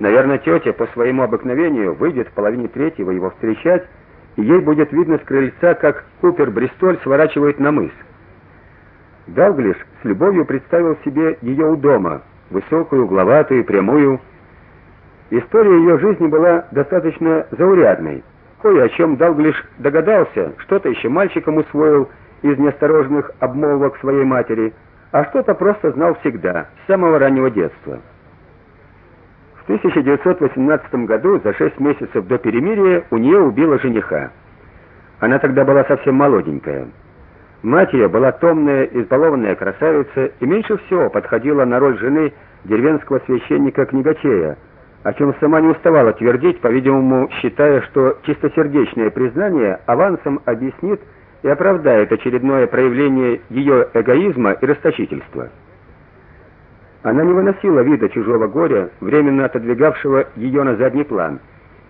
Наверное, тетя по своему обыкновению выйдет в половине третьего его встречать, и ей будет видно с крыльца, как Купер Бристоль сворачивает на мыс. Далглиш с любовью представил себе ее у дома, высокую, угловатую, прямую. История ее жизни была достаточно заурядной. Кое о чем Далглиш догадался, что-то еще мальчиком усвоил из неосторожных обмолвок своей матери, а что-то просто знал всегда, с самого раннего детства. В 1918 году, за шесть месяцев до перемирия, у нее убило жениха. Она тогда была совсем молоденькая. Мать ее была томная, избалованная красавица и меньше всего подходила на роль жены деревенского священника-книгачея, о чем сама не уставала твердить, по-видимому, считая, что чистосердечное признание авансом объяснит и оправдает очередное проявление ее эгоизма и расточительства. Она не выносила вида чужого горя, временно отодвигавшего ее на задний план,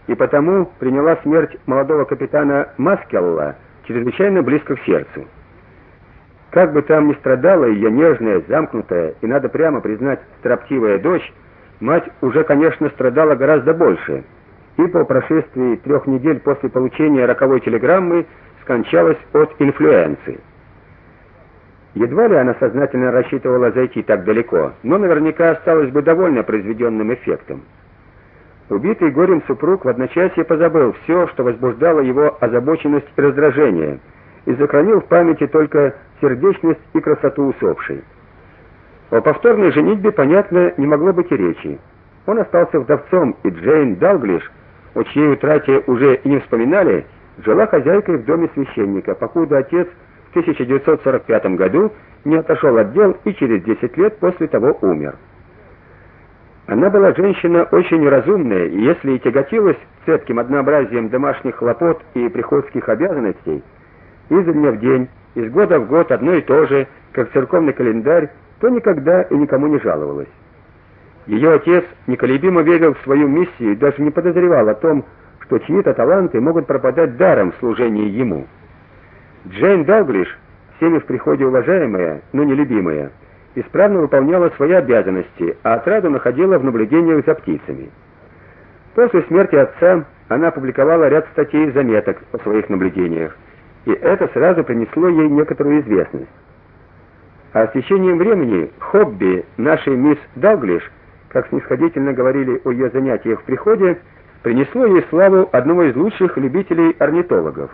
и потому приняла смерть молодого капитана Маскелла чрезвычайно близко к сердцу. Как бы там ни страдала ее нежная, замкнутая и надо прямо признать, строптивая дочь, мать уже, конечно, страдала гораздо больше. И по прошествии трех недель после получения роковой телеграммы скончалась от инфлюенции. Едва ли она сознательно рассчитывала зайти так далеко, но наверняка осталась бы довольна произведенным эффектом. Убитый горем супруг в одночасье позабыл все, что возбуждало его озабоченность и раздражение, и сохранил в памяти только сердечность и красоту усопшей. О повторной женитьбе, понятно, не могло быть и речи. Он остался вдовцом, и Джейн Далглиш, о чьей утрате уже и не вспоминали, жила хозяйкой в доме священника, покуда отец 1945 году не отошел от дел и через 10 лет после того умер. Она была женщина очень разумная, и если и тяготилась цепким однообразием домашних хлопот и приходских обязанностей, изо дня в день, из года в год одно и то же, как церковный календарь, то никогда и никому не жаловалась. Ее отец неколебимо верил в свою миссию и даже не подозревал о том, что чьи-то таланты могут пропадать даром в служении ему. Джейн Далглиш, всеми в приходе уважаемая, но не любимая, исправно выполняла свои обязанности, а отраду находила в наблюдениях за птицами. После смерти отца она опубликовала ряд статей и заметок о своих наблюдениях, и это сразу принесло ей некоторую известность. А с течением времени хобби нашей мисс Далглиш, как снисходительно говорили о ее занятиях в приходе, принесло ей славу одного из лучших любителей орнитологов.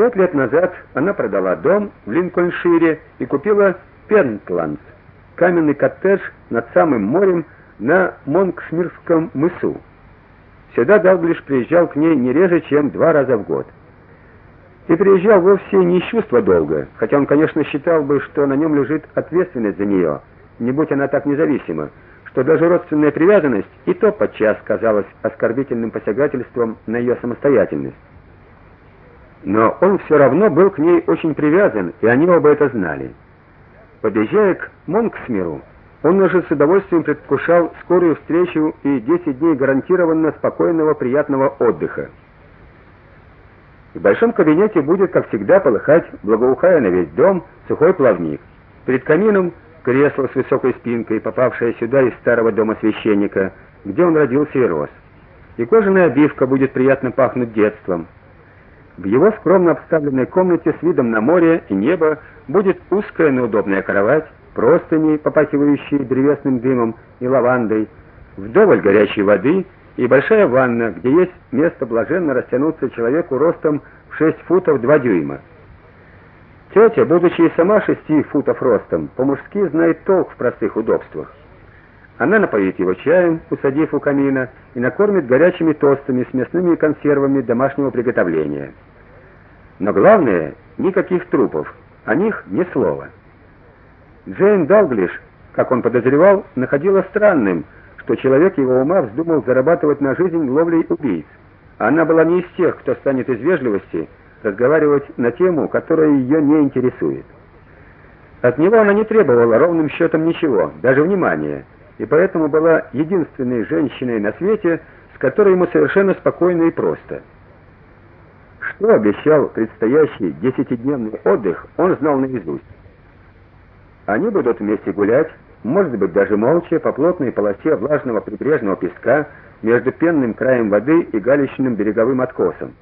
Пять лет назад она продала дом в Линкольншире и купила Пентландс, каменный коттедж над самым морем на Монксмирском мысу. Сюда Далглиш приезжал к ней не реже, чем два раза в год. И приезжал вовсе не из чувства долга, хотя он, конечно, считал бы, что на нем лежит ответственность за нее, не будь она так независима, что даже родственная привязанность и то подчас казалась оскорбительным посягательством на ее самостоятельность. Но он все равно был к ней очень привязан, и они оба это знали. Подъезжая к Монксмиру, он уже с удовольствием предвкушал скорую встречу и 10 дней гарантированно спокойного приятного отдыха. В большом кабинете будет, как всегда, полыхать, благоухая на весь дом, сухой плавник. Перед камином кресло с высокой спинкой, попавшее сюда из старого дома священника, где он родился и рос. И кожаная обивка будет приятно пахнуть детством. В его скромно обставленной комнате с видом на море и небо будет узкая, но удобная кровать, простыни, попахивающие древесным дымом и лавандой, вдоволь горячей воды и большая ванна, где есть место блаженно растянуться человеку ростом в 6 футов 2 дюйма. Тетя, будучи и сама 6 футов ростом, по-мужски знает толк в простых удобствах. Она напоит его чаем, усадив у камина, и накормит горячими тостами с мясными консервами домашнего приготовления. Но главное, никаких трупов, о них ни слова. Джейн Далглиш, как он подозревал, находила странным, что человек его ума вздумал зарабатывать на жизнь ловлей убийц. Она была не из тех, кто станет из вежливости разговаривать на тему, которая ее не интересует. От него она не требовала ровным счетом ничего, даже внимания, и поэтому была единственной женщиной на свете, с которой ему совершенно спокойно и просто. Что обещал предстоящий десятидневный отдых, он знал наизусть. Они будут вместе гулять, может быть, даже молча по плотной полосе влажного прибрежного песка между пенным краем воды и галечным береговым откосом.